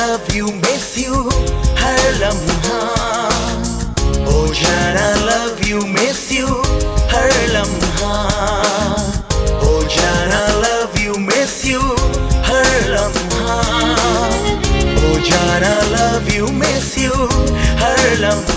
love you miss you her Oh, Jan, I love you miss you her Oh, Jan, I love you miss you her Oh, Jan, I love you miss you हर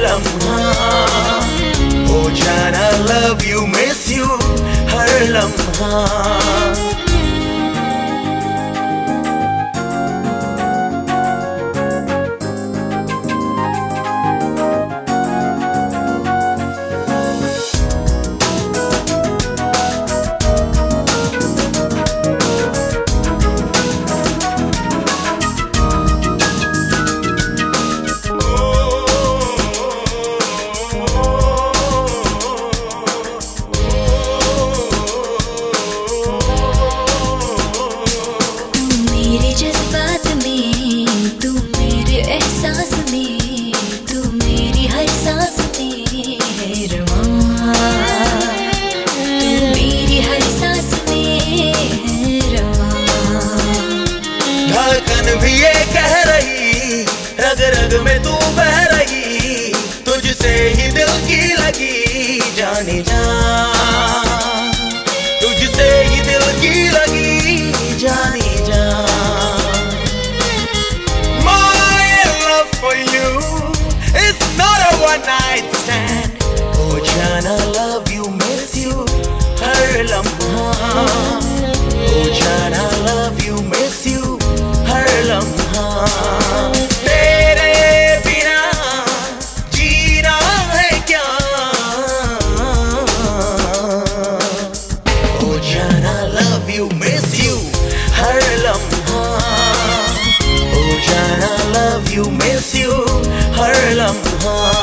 लम्हा हो जाना love you miss you हर लम्हा नद में तू बह रही तुझसे ही दिल की लगी जाने जा miss you, Harlem Heart.